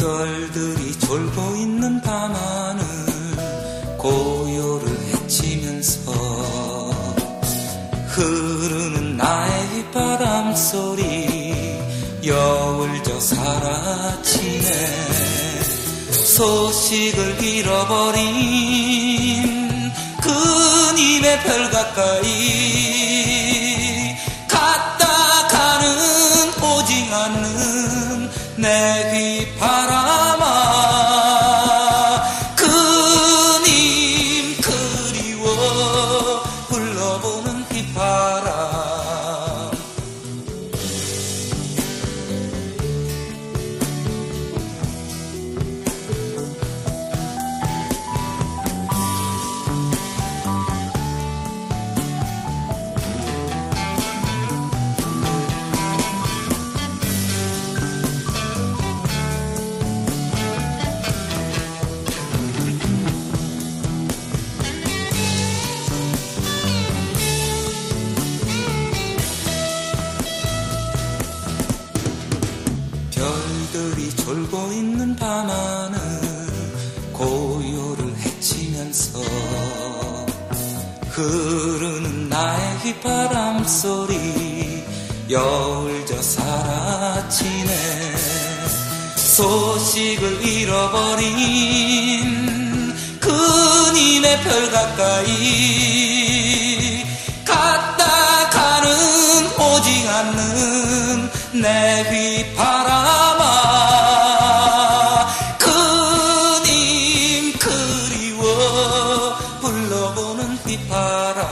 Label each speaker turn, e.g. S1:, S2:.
S1: 별들이 졸고 있는 밤하늘 고요를 헤치면서 흐르는 나의 휘바람 소리 여울져 사라지네. 소식을 잃어버린 그님의 별 가까이 갔다 가는 오지 않는 내 휘바람아 별들이 졸고 있는 밤하늘 고요를 헤치면서 흐르는 나의 휘바람 소리 여울져 사라지네. 소식을 잃어버린 그님의 별 가까이 갔다 가는 오지 않는 내 휘바람 mentipara